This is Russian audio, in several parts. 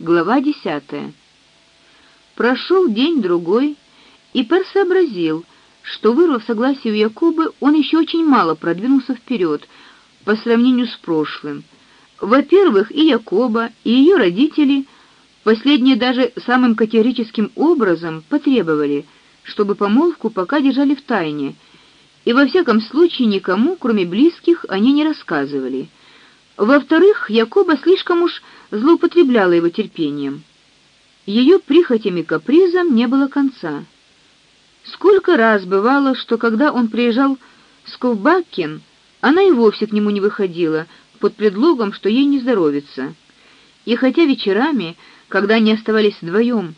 Глава десятая. Прошел день-другой, и Пер сообразил, что, вырвав согласие у Якубы, он еще очень мало продвинулся вперед по сравнению с прошлым. Во-первых, и Якоба, и ее родители, последние даже самым категорическим образом потребовали, чтобы помолвку пока держали в тайне, и во всяком случае никому, кроме близких, они не рассказывали. Во-вторых, Якоба слишком уж злоупотребляла его терпением. Ее прихотям и капризам не было конца. Сколько раз бывало, что когда он приезжал с Ковбакин, она и вовсе к нему не выходила под предлогом, что ей не здоровится. И хотя вечерами, когда они оставались вдвоем,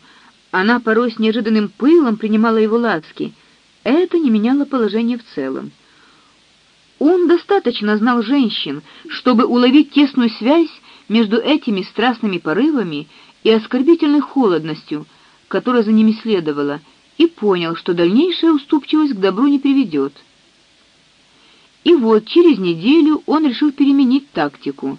она порой с неожиданным пылом принимала его ласки, это не меняло положение в целом. Он достаточно знал женщин, чтобы уловить тесную связь между этими страстными порывами и оскорбительной холодностью, которая за ними следовала, и понял, что дальнейшая уступчивость к добру не приведет. И вот через неделю он решил переменить тактику.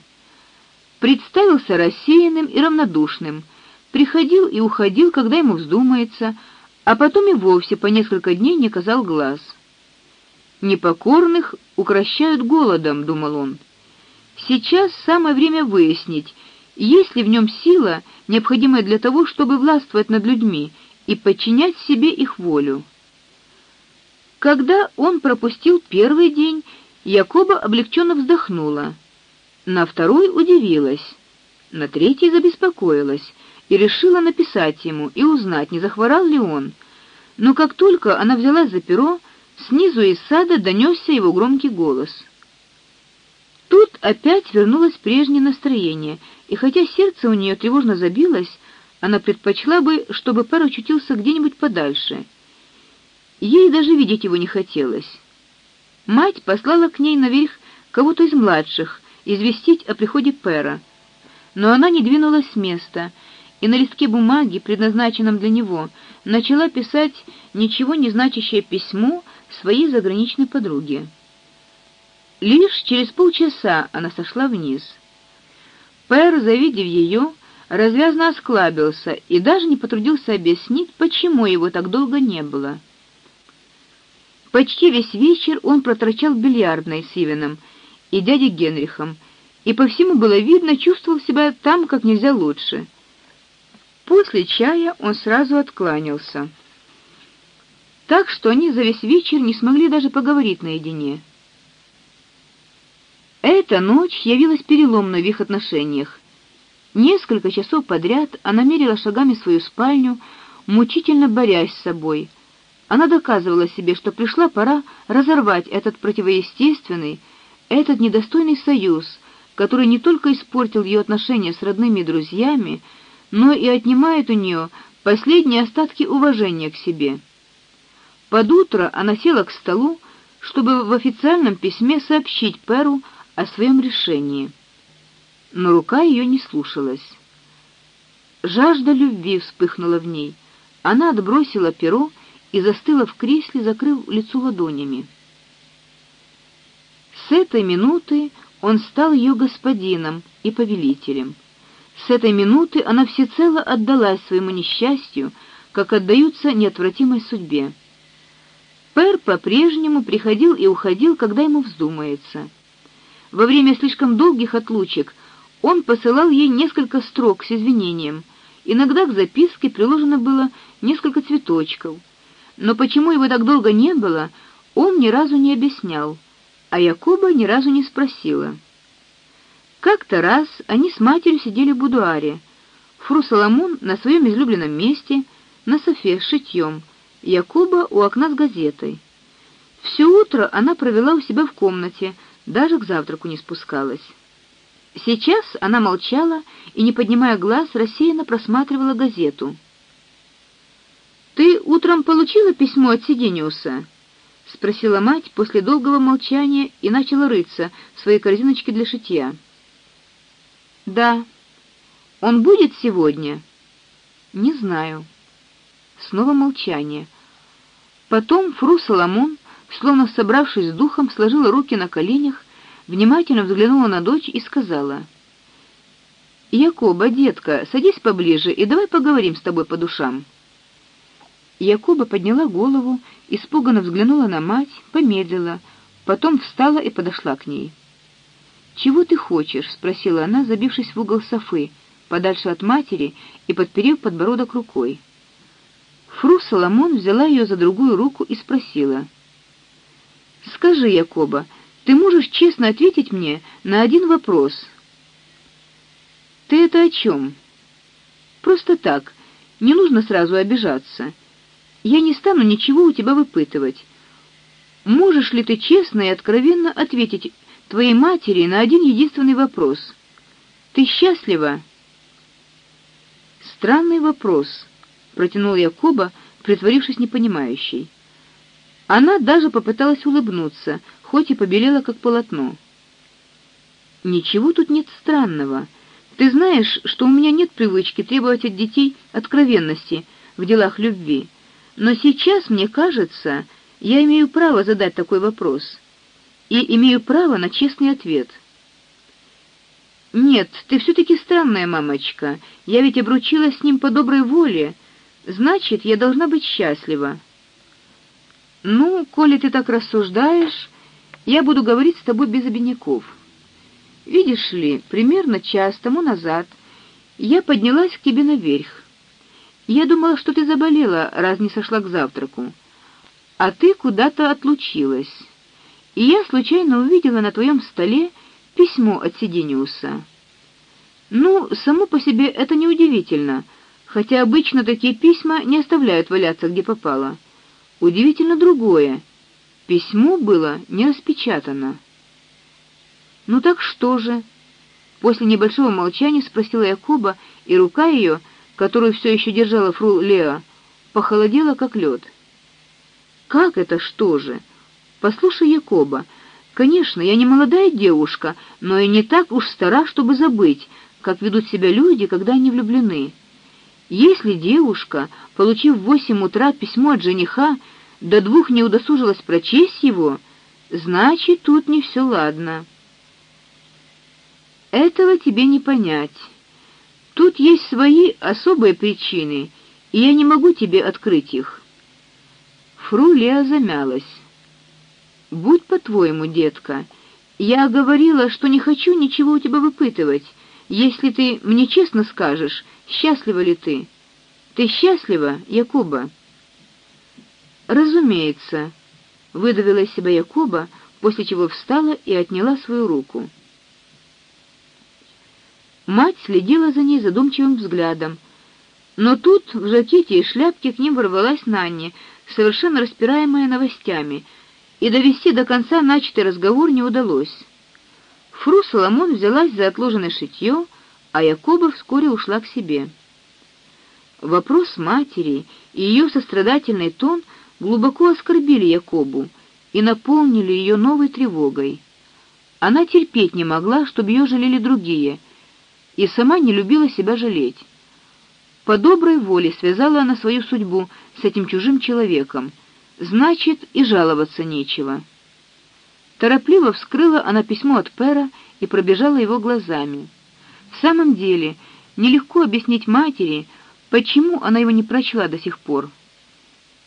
Представился рассеянным и равнодушным, приходил и уходил, когда ему вздумается, а потом и вовсе по несколько дней не казал глаз. Непокорных укращают голодом, думал он. Сейчас самое время выяснить, есть ли в нем сила, необходимая для того, чтобы властвовать над людьми и подчинять себе их волю. Когда он пропустил первый день, Якоба облегченно вздохнула. На второй удивилась, на третий забеспокоилась и решила написать ему и узнать, не захворал ли он. Но как только она взялась за перо, снизу из сада донесся его громкий голос. Тут опять вернулось прежнее настроение, и хотя сердце у нее тревожно забилось, она предпочла бы, чтобы пар очутился где-нибудь подальше. Ей даже видеть его не хотелось. Мать послала к ней наверх кого-то из младших известить о приходе Пера, но она не двинулась с места и на листке бумаги, предназначенном для него, начала писать ничего не значащее письмо своей заграничной подруге. Лишь через полчаса она сошла вниз. Пэр, завидев ее, развязно осклабился и даже не потрудился объяснить, почему его так долго не было. Почти весь вечер он проторчал в бильярдной с Ивеном и дядей Генрихом, и по всему было видно, чувствовал себя там как нельзя лучше. После чая он сразу откланялся. Так что они за весь вечер не смогли даже поговорить наедине. Эта ночь явилась переломной в их отношениях. Несколько часов подряд она мерила шагами свою спальню, мучительно борясь с собой. Она доказывала себе, что пришла пора разорвать этот противоестественный, этот недостойный союз, который не только испортил ее отношения с родными и друзьями, но и отнимает у нее последние остатки уважения к себе. Под утро она села к столу, чтобы в официальном письме сообщить Перу о своем решении но рука ее не слушалась. Жажда любви вспыхнула в ней. Она отбросила перо и застыла в кресле, закрыв лицо ладонями. С этой минуты он стал ее господином и повелителем. С этой минуты она всецело отдалась своему несчастью, как отдаются неотвратимой судьбе. Пер по-прежнему приходил и уходил, когда ему вздумается. Во время слишком долгих отлучек он посылал ей несколько строк с извинением. Иногда к записке приложено было несколько цветочков. Но почему его так долго не было, он ни разу не объяснял, а Якоба ни разу не спросила. Как-то раз они с матерью сидели в будуаре. Фру Соломон на своем излюбленном месте, на софе с шитьем, Якоба у окна с газетой. Все утро она провела у себя в комнате, даже к завтраку не спускалась. Сейчас она молчала и, не поднимая глаз, рассеянно просматривала газету. Ты утром получила письмо от Сидениуса? спросила мать после долгого молчания и начала рыться в своей корзиночке для шитья. Да. Он будет сегодня? Не знаю. Снова молчание. Потом Фру Соломон, словно собравшись с духом, сложила руки на коленях внимательно взглянула на дочь и сказала: Якоба, детка, садись поближе и давай поговорим с тобой по душам. Якоба подняла голову, испуганно взглянула на мать, помедлила, потом встала и подошла к ней. «Чего ты хочешь?» — спросила она, забившись в угол софы, подальше от матери и подперев подбородок рукой. Фру Соломон взяла ее за другую руку и спросила. «Скажи, Якоба, ты можешь честно ответить мне на один вопрос?» «Ты это о чем?» «Просто так. Не нужно сразу обижаться. Я не стану ничего у тебя выпытывать. Можешь ли ты честно и откровенно ответить твоей матери на один единственный вопрос. Ты счастлива? Странный вопрос, протянул Якоба, притворившись непонимающей. Она даже попыталась улыбнуться, хоть и побелела как полотно. Ничего тут нет странного. Ты знаешь, что у меня нет привычки требовать от детей откровенности в делах любви. Но сейчас, мне кажется, я имею право задать такой вопрос и имею право на честный ответ. Нет, ты все таки странная мамочка. Я ведь обручилась с ним по доброй воле. Значит, я должна быть счастлива. Ну, коли ты так рассуждаешь, я буду говорить с тобой без обиняков. Видишь ли, примерно час тому назад я поднялась к тебе наверх. Я думала, что ты заболела, раз не сошла к завтраку. А ты куда-то отлучилась и я случайно увидела на твоем столе письмо от Сидениуса. Ну, само по себе это неудивительно, хотя обычно такие письма не оставляют валяться где попало. Удивительно другое. Письмо было не распечатано. Ну так что же? После небольшого молчания спросила Якуба, и рука ее, которую все еще держала фру Леа, похолодела как лед. Как это что же? Послушай, Якоба, конечно, я не молодая девушка, но и не так уж стара, чтобы забыть, как ведут себя люди, когда они влюблены. Если девушка, получив в восемь утра письмо от жениха, до двух не удосужилась прочесть его, значит, тут не все ладно. Этого тебе не понять. Тут есть свои особые причины, и я не могу тебе открыть их. Фру Леа замялась. Будь по-твоему, детка, я говорила, что не хочу ничего у тебя выпытывать, если ты мне честно скажешь, счастлива ли ты. Ты счастлива, Якуба? Разумеется, выдавила из себя Якуба, после чего встала и отняла свою руку. Мать следила за ней задумчивым взглядом. Но тут в жакете и шляпке к ним ворвалась Нанни, совершенно распираемая новостями — и довести до конца начатый разговор не удалось. Фру Соломон взялась за отложенное шитье, а Якоба вскоре ушла к себе. Вопрос матери и ее сострадательный тон глубоко оскорбили Якобу и наполнили ее новой тревогой. Она терпеть не могла, чтобы ее жалели другие, и сама не любила себя жалеть. По доброй воле связала она свою судьбу с этим чужим человеком — Значит, и жаловаться нечего. Торопливо вскрыла она письмо от Пера и пробежала его глазами. В самом деле, нелегко объяснить матери, почему она его не прочла до сих пор.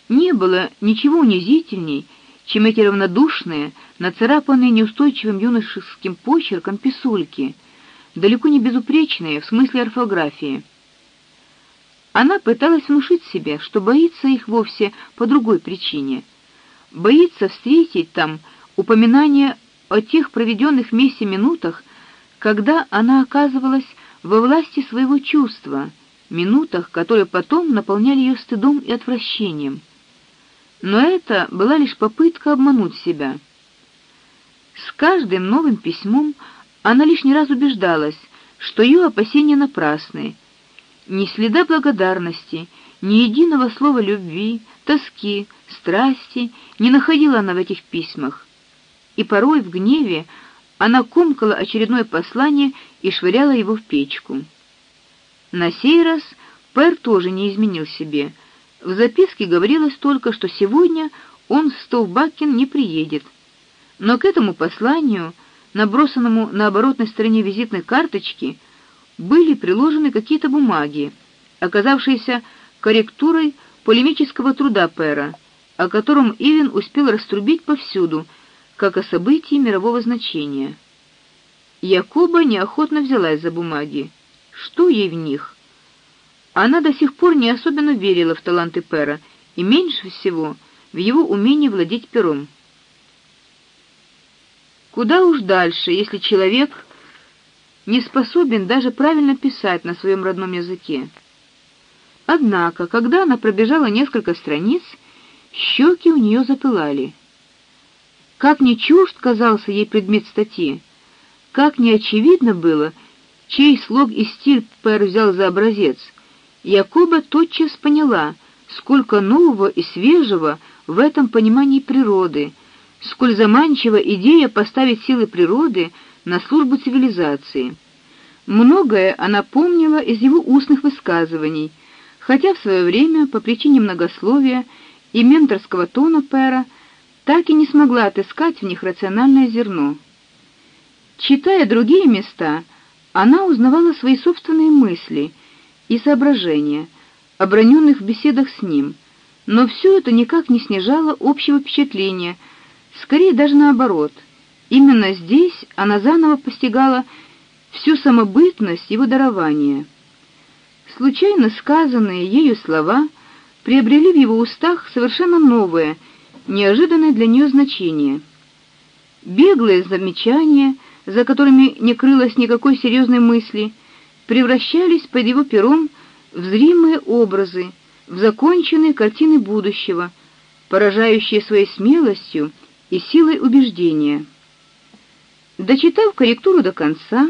Не было ничего унизительней, чем эти равнодушные, нацарапанные неустойчивым юношеским почерком писульки, далеко не безупречные в смысле орфографии. Она пыталась внушить себе, что боится их вовсе по другой причине. Боится встретить там упоминание о тех проведенных вместе минутах, когда она оказывалась во власти своего чувства, минутах, которые потом наполняли ее стыдом и отвращением. Но это была лишь попытка обмануть себя. С каждым новым письмом она лишний раз убеждалась, что ее опасения напрасны ни следа благодарности, ни единого слова любви, тоски, страсти не находила она в этих письмах. И порой в гневе она комкала очередное послание и швыряла его в печку. На сей раз Пер тоже не изменил себе. В записке говорилось только, что сегодня он в Стовбакен не приедет. Но к этому посланию, набросанному на оборотной стороне визитной карточки, были приложены какие-то бумаги, оказавшиеся корректурой полемического труда Пера, о котором Ивен успел раструбить повсюду, как о событии мирового значения. Якоба неохотно взялась за бумаги. Что ей в них? Она до сих пор не особенно верила в таланты Пера и меньше всего в его умение владеть пером. Куда уж дальше, если человек не способен даже правильно писать на своем родном языке. Однако, когда она пробежала несколько страниц, щеки у нее запылали. Как не чужд казался ей предмет статьи, как не очевидно было, чей слог и стиль Пэр взял за образец. Якоба тотчас поняла, сколько нового и свежего в этом понимании природы, сколь заманчива идея поставить силы природы на службу цивилизации. Многое она помнила из его устных высказываний, хотя в свое время по причине многословия и менторского тона Пера так и не смогла отыскать в них рациональное зерно. Читая другие места, она узнавала свои собственные мысли и соображения, оброненных в беседах с ним, но все это никак не снижало общего впечатления, скорее даже наоборот. Именно здесь она заново постигала всю самобытность его дарования. Случайно сказанные ею слова приобрели в его устах совершенно новое, неожиданное для нее значение. Беглые замечания — за которыми не крылось никакой серьезной мысли, превращались под его пером в зримые образы, в законченные картины будущего, поражающие своей смелостью и силой убеждения. Дочитав корректуру до конца,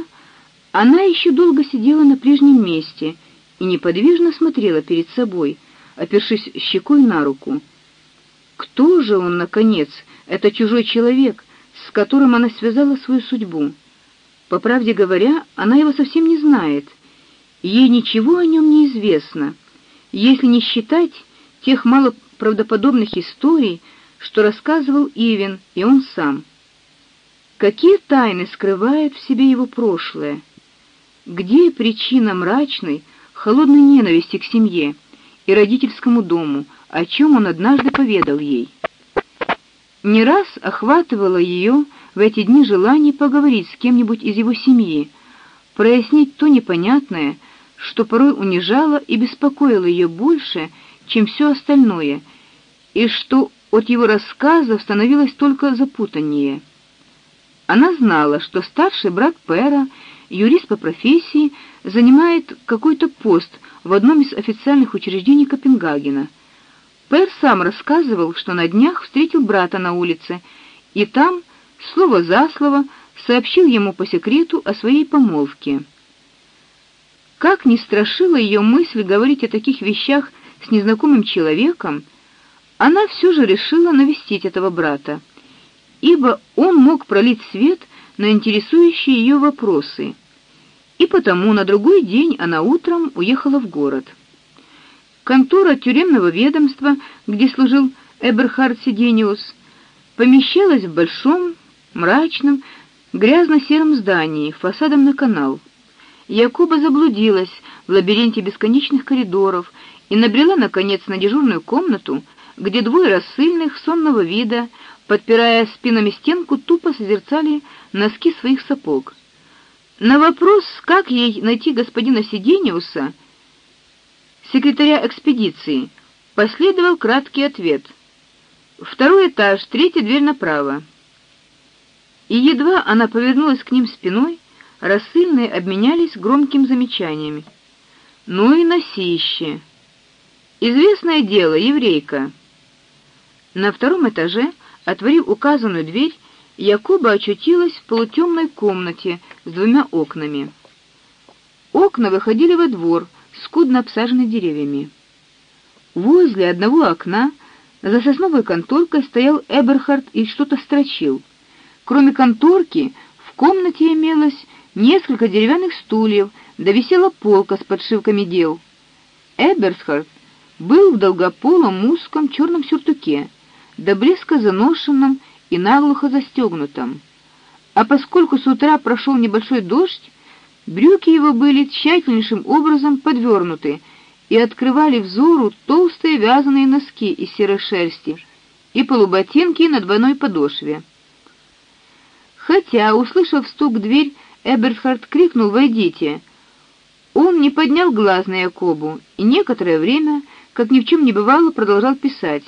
она еще долго сидела на прежнем месте и неподвижно смотрела перед собой, опершись щекой на руку. Кто же он наконец, этот чужой человек, с которым она связала свою судьбу. По правде говоря, она его совсем не знает. Ей ничего о нем не известно, если не считать тех малоправдоподобных историй, что рассказывал Ивен и он сам. Какие тайны скрывает в себе его прошлое? Где причина мрачной, холодной ненависти к семье и родительскому дому, о чем он однажды поведал ей? Не раз охватывало ее в эти дни желание поговорить с кем-нибудь из его семьи, прояснить то непонятное, что порой унижало и беспокоило ее больше, чем все остальное, и что от его рассказов становилось только запутаннее. Она знала, что старший брат Пэра, юрист по профессии, занимает какой-то пост в одном из официальных учреждений Копенгагена — Пэр сам рассказывал, что на днях встретил брата на улице, и там, слово за слово, сообщил ему по секрету о своей помолвке. Как ни страшила ее мысль говорить о таких вещах с незнакомым человеком, она все же решила навестить этого брата, ибо он мог пролить свет на интересующие ее вопросы. И потому на другой день она утром уехала в город. Контора тюремного ведомства, где служил Эберхард Сидениус, помещалась в большом, мрачном, грязно-сером здании, фасадом на канал. Якоба заблудилась в лабиринте бесконечных коридоров и набрела наконец на дежурную комнату, где двое рассыльных сонного вида, подпирая спинами стенку, тупо созерцали носки своих сапог. На вопрос, как ей найти господина Сидениуса, секретаря экспедиции, последовал краткий ответ. Второй этаж, третья дверь направо. И едва она повернулась к ним спиной, рассыльные обменялись громкими замечаниями. Ну и носище. Известное дело, еврейка. На втором этаже, отворив указанную дверь, Якоба очутилась в полутемной комнате с двумя окнами. Окна выходили во двор, скудно обсаженный деревьями. Возле одного окна за сосновой конторкой стоял Эберхард и что-то строчил. Кроме конторки, в комнате имелось несколько деревянных стульев, да висела полка с подшивками дел. Эберхард был в долгополом узком черном сюртуке, до блеска заношенном и наглухо застегнутом. А поскольку с утра прошел небольшой дождь, Брюки его были тщательнейшим образом подвернуты и открывали взору толстые вязаные носки из серой шерсти и полуботинки на двойной подошве. Хотя, услышав стук в дверь, Эберхард крикнул: "Войдите!" Он не поднял глаз на Якобу и некоторое время, как ни в чем не бывало, продолжал писать.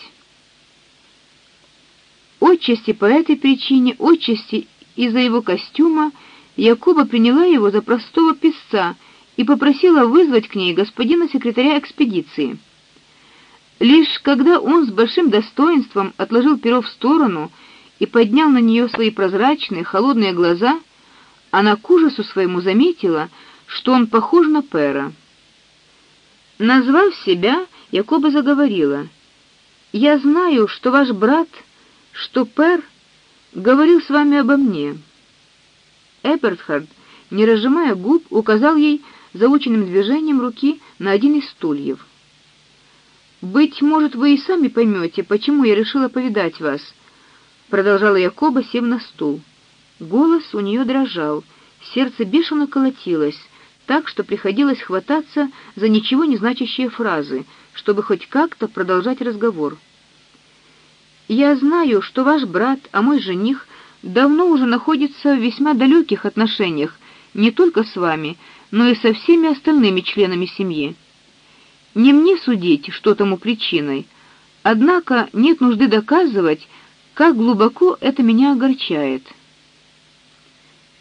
Отчасти по этой причине, отчасти из-за его костюма, Якоба приняла его за простого писца и попросила вызвать к ней господина секретаря экспедиции. Лишь когда он с большим достоинством отложил перо в сторону и поднял на нее свои прозрачные, холодные глаза, она к ужасу своему заметила, что он похож на Пера. Назвав себя, Якоба заговорила: "Я знаю, что ваш брат, что Пер говорил с вами обо мне". Эбертхард, не разжимая губ, указал ей заученным движением руки на один из стульев. Быть может, вы и сами поймете, почему я решила повидать вас, продолжала Якоба, сев на стул. Голос у нее дрожал, сердце бешено колотилось, так что приходилось хвататься за ничего не значащие фразы, чтобы хоть как-то продолжать разговор. Я знаю, что ваш брат, а мой жених давно уже находится в весьма далеких отношениях не только с вами, но и со всеми остальными членами семьи. Не мне судить, что тому причиной. Однако нет нужды доказывать, как глубоко это меня огорчает.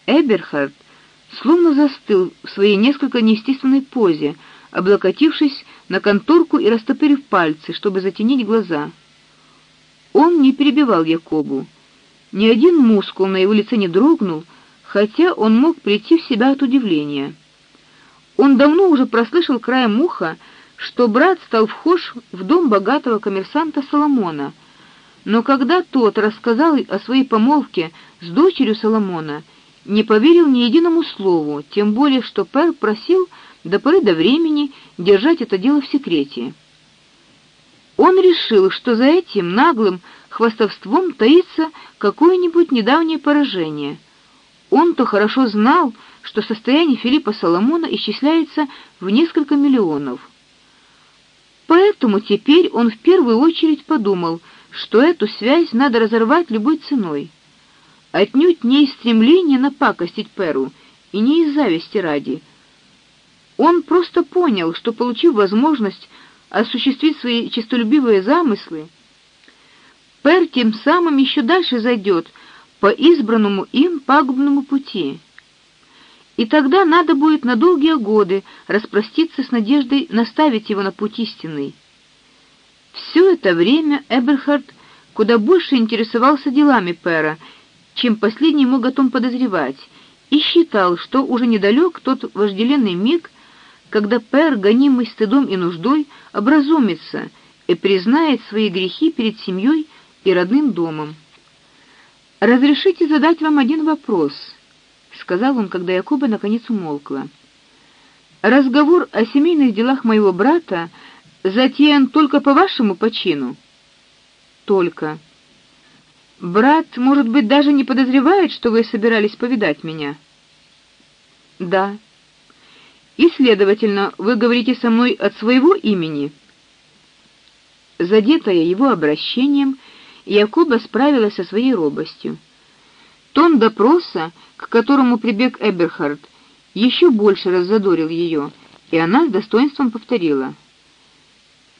Эберхард словно застыл в своей несколько неестественной позе, облокотившись на конторку и растопырив пальцы, чтобы затенить глаза. Он не перебивал Якобу. Ни один мускул на его лице не дрогнул, хотя он мог прийти в себя от удивления. Он давно уже прослышал краем уха, что брат стал вхож в дом богатого коммерсанта Соломона. Но когда тот рассказал о своей помолвке с дочерью Соломона, не поверил ни единому слову, тем более что Пер просил до поры до времени держать это дело в секрете. Он решил, что за этим наглым хвастовством таится какое-нибудь недавнее поражение. Он-то хорошо знал, что состояние Филиппа Соломона исчисляется в несколько миллионов. Поэтому теперь он в первую очередь подумал, что эту связь надо разорвать любой ценой отнюдь не из стремления напакостить Перу и не из зависти ради. Он просто понял, что получив возможность осуществить свои честолюбивые замыслы, Пер тем самым еще дальше зайдет по избранному им пагубному пути. И тогда надо будет на долгие годы распроститься с надеждой наставить его на путь истинный. Все это время Эберхард куда больше интересовался делами Пера чем последний мог о том подозревать, и считал, что уже недалек тот вожделенный миг, когда Пер, гонимый стыдом и нуждой, образумится и признает свои грехи перед семьей и родным домом. Разрешите задать вам один вопрос, сказал он, когда Якоба наконец умолкла. Разговор о семейных делах моего брата затеян только по вашему почину. Только Брат, может быть, даже не подозревает, что вы собирались повидать меня. Да. И, следовательно, вы говорите со мной от своего имени. Задетая его обращением, Якоба справилась со своей робостью. Тон допроса, к которому прибег Эберхард, еще больше раззадорил ее, и она с достоинством повторила: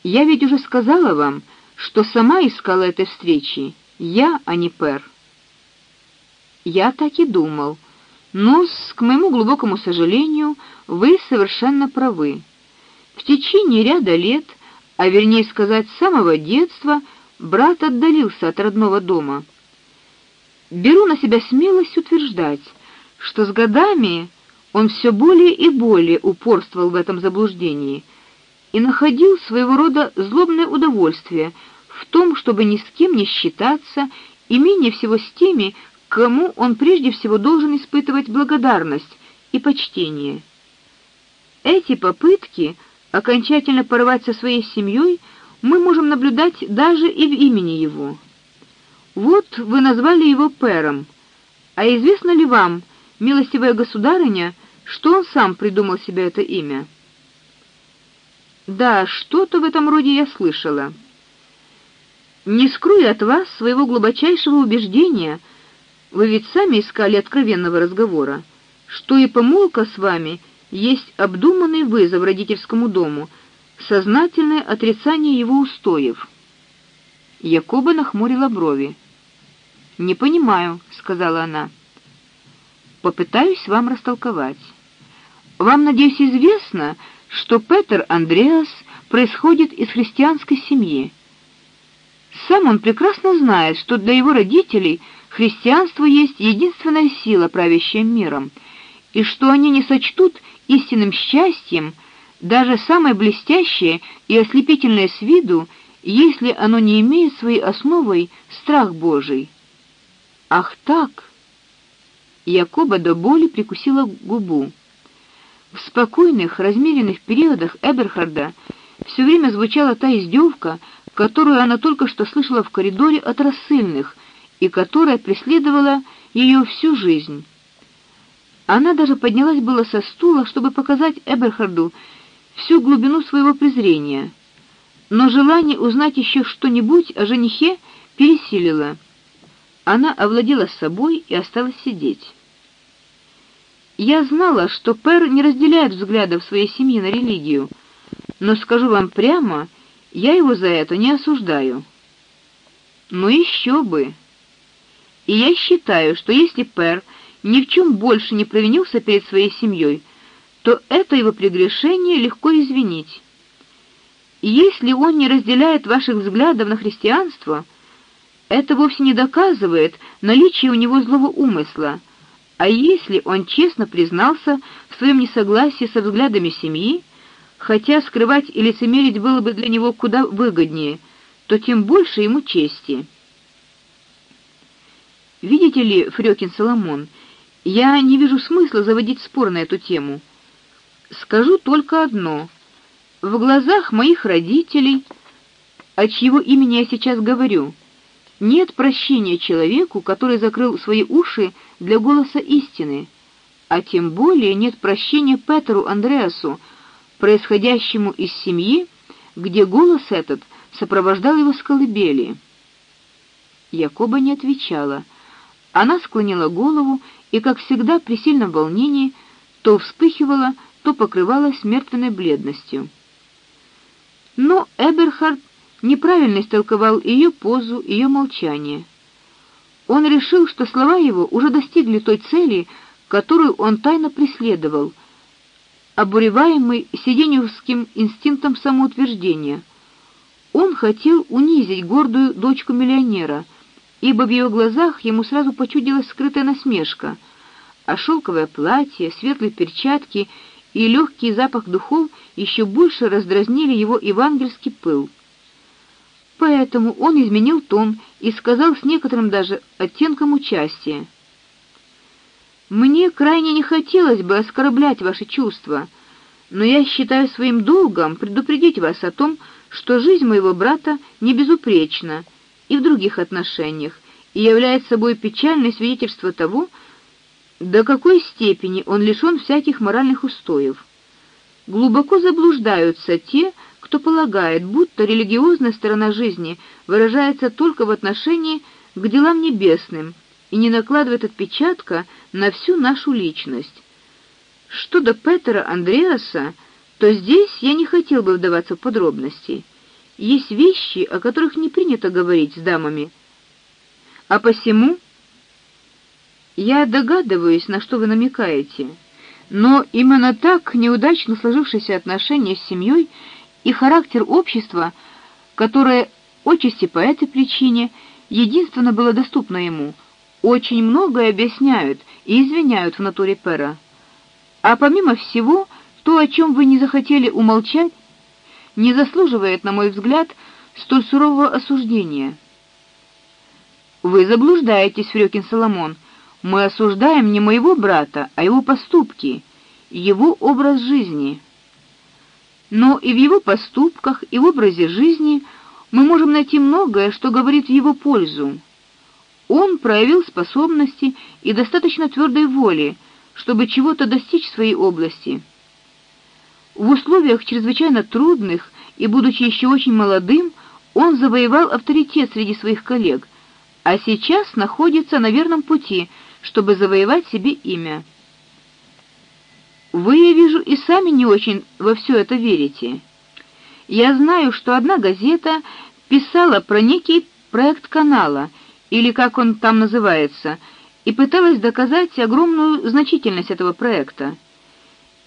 "Я ведь уже сказала вам, что сама искала этой встречи я, а не Пер. Я так и думал. Но, к моему глубокому сожалению, вы совершенно правы. В течение ряда лет, а вернее сказать, с самого детства, брат отдалился от родного дома. Беру на себя смелость утверждать, что с годами он все более и более упорствовал в этом заблуждении и находил своего рода злобное удовольствие в том, чтобы ни с кем не считаться, и менее всего с теми, кому он прежде всего должен испытывать благодарность и почтение. Эти попытки окончательно порвать со своей семьей мы можем наблюдать даже и в имени его. Вот вы назвали его Пером. А известно ли вам, милостивая государыня, что он сам придумал себе это имя. Да, что-то в этом роде я слышала. Не скрою от вас своего глубочайшего убеждения, вы ведь сами искали откровенного разговора, что и помолвка с вами есть обдуманный вызов родительскому дому, сознательное отрицание его устоев. Якоба нахмурила брови. "Не понимаю", сказала она. "Попытаюсь вам растолковать. Вам, надеюсь, известно, что Петр Андреас происходит из христианской семьи. Сам он прекрасно знает, что для его родителей христианство есть единственная сила, правящая миром, и что они не сочтут истинным счастьем даже самое блестящее и ослепительное с виду, если оно не имеет своей основой страх Божий. Ах так. Якоба до боли прикусила губу. В спокойных, размеренных периодах Эберхарда все время звучала та издевка, которую она только что слышала в коридоре от рассыльных и которая преследовала ее всю жизнь. Она даже поднялась было со стула, чтобы показать Эберхарду всю глубину своего презрения, но желание узнать еще что-нибудь о женихе пересилило. Она овладела собой и осталась сидеть. Я знала, что Пер не разделяет взглядов своей семьи на религию, но скажу вам прямо, я его за это не осуждаю. Ну еще бы. И я считаю, что если Пер ни в чем больше не провинился перед своей семьей, то это его прегрешение легко извинить. Если он не разделяет ваших взглядов на христианство, это вовсе не доказывает наличие у него злого умысла. А если он честно признался в своем несогласии со взглядами семьи, хотя скрывать и лицемерить было бы для него куда выгоднее, то тем больше ему чести. Видите ли, Фрёкин Соломон, я не вижу смысла заводить спор на эту тему. Скажу только одно: в глазах моих родителей, от чьего имени я сейчас говорю, нет прощения человеку, который закрыл свои уши для голоса истины, а тем более нет прощения Петру Андреасу, происходящему из семьи, где голос этот сопровождал его с колыбели. Якоба не отвечала. Она склонила голову и, как всегда, при сильном волнении то вспыхивала, то покрывалась мертвенной бледностью. Но Эберхард неправильно истолковал ее позу, ее молчание. Он решил, что слова его уже достигли той цели, которую он тайно преследовал, обуреваемый сиденьевским инстинктом самоутверждения. Он хотел унизить гордую дочку миллионера, ибо в ее глазах ему сразу почудилась скрытая насмешка, а шелковое платье, светлые перчатки и легкий запах духов еще больше раздразнили его евангельский пыл. Поэтому он изменил тон и сказал с некоторым даже оттенком участия: Мне крайне не хотелось бы оскорблять ваши чувства, но я считаю своим долгом предупредить вас о том, что жизнь моего брата не безупречна и в других отношениях, и является собой печальное свидетельство того, до какой степени он лишен всяких моральных устоев. Глубоко заблуждаются те, кто полагает, будто религиозная сторона жизни выражается только в отношении к делам небесным и не накладывает отпечатка на всю нашу личность. Что до Петра Андреаса, то здесь я не хотел бы вдаваться в подробности. Есть вещи, о которых не принято говорить с дамами. А посему я догадываюсь, на что вы намекаете. Но именно так неудачно сложившиеся отношения с семьей и характер общества, которое отчасти по этой причине единственно было доступно ему, очень многое объясняют и извиняют в натуре Пера. А помимо всего, то, о чем вы не захотели умолчать, не заслуживает, на мой взгляд, столь сурового осуждения. Вы заблуждаетесь, Фрёкин Соломон. Мы осуждаем не моего брата, а его поступки, его образ жизни но и в его поступках, и в образе жизни мы можем найти многое, что говорит в его пользу. Он проявил способности и достаточно твердой воли, чтобы чего-то достичь в своей области. В условиях чрезвычайно трудных и будучи еще очень молодым, он завоевал авторитет среди своих коллег, а сейчас находится на верном пути, чтобы завоевать себе имя. Вы, я вижу, и сами не очень во все это верите. Я знаю, что одна газета писала про некий проект канала, или как он там называется, и пыталась доказать огромную значительность этого проекта.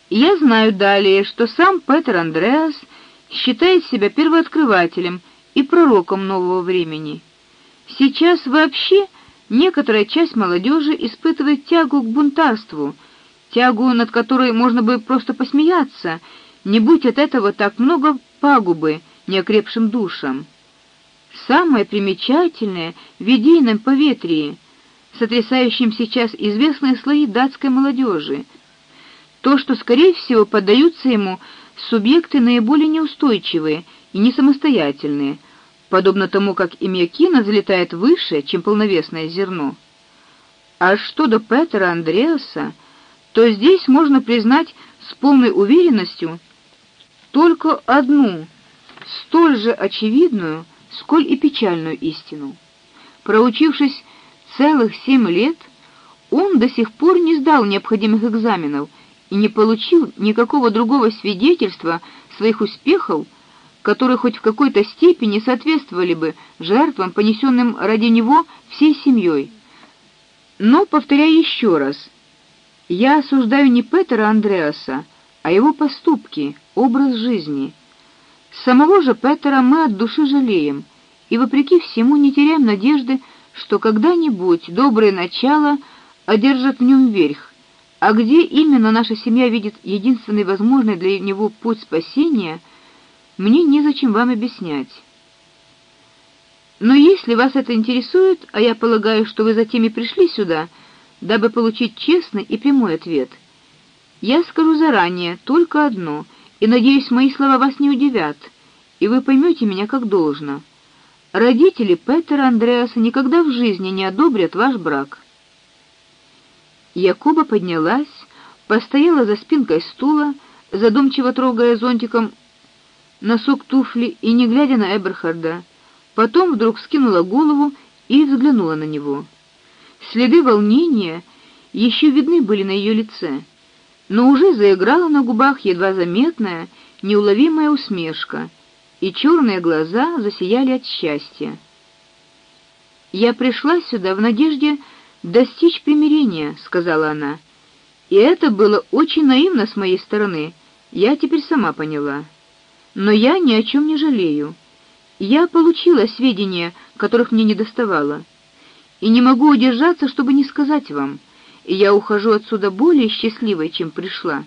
Я знаю далее, что сам Петр Андреас считает себя первооткрывателем и пророком нового времени. Сейчас вообще некоторая часть молодежи испытывает тягу к бунтарству, тягу, над которой можно бы просто посмеяться, не будь от этого так много пагубы неокрепшим душам. Самое примечательное в идейном поветрии, сотрясающем сейчас известные слои датской молодежи, то, что скорее всего поддаются ему субъекты наиболее неустойчивые и не самостоятельные, подобно тому, как имя Кина взлетает выше, чем полновесное зерно. А что до Петра Андреаса, то здесь можно признать с полной уверенностью только одну, столь же очевидную, сколь и печальную истину. Проучившись целых семь лет, он до сих пор не сдал необходимых экзаменов и не получил никакого другого свидетельства своих успехов, которые хоть в какой-то степени соответствовали бы жертвам, понесенным ради него всей семьей. Но повторяю еще раз, я осуждаю не Петра Андреаса, а его поступки, образ жизни. Самого же Петра мы от души жалеем и вопреки всему не теряем надежды, что когда-нибудь доброе начало одержит в нем верх а где именно наша семья видит единственный возможный для него путь спасения, мне незачем вам объяснять. Но если вас это интересует, а я полагаю, что вы за теми пришли сюда, дабы получить честный и прямой ответ, я скажу заранее только одно, и надеюсь, мои слова вас не удивят, и вы поймете меня как должно. Родители Петера Андреаса никогда в жизни не одобрят ваш брак. Якуба поднялась, постояла за спинкой стула, задумчиво трогая зонтиком носок туфли и не глядя на Эберхарда. Потом вдруг скинула голову и взглянула на него. Следы волнения еще видны были на ее лице, но уже заиграла на губах едва заметная, неуловимая усмешка, и черные глаза засияли от счастья. Я пришла сюда в надежде достичь примирения, сказала она. И это было очень наивно с моей стороны. Я теперь сама поняла. Но я ни о чем не жалею. Я получила сведения, которых мне недоставало, и не могу удержаться, чтобы не сказать вам. И я ухожу отсюда более счастливой, чем пришла.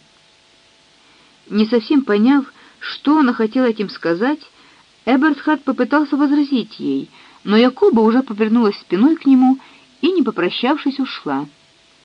Не совсем поняв, что она хотела этим сказать, Эбертхард попытался возразить ей, но Якоба уже повернулась спиной к нему и, не попрощавшись, ушла.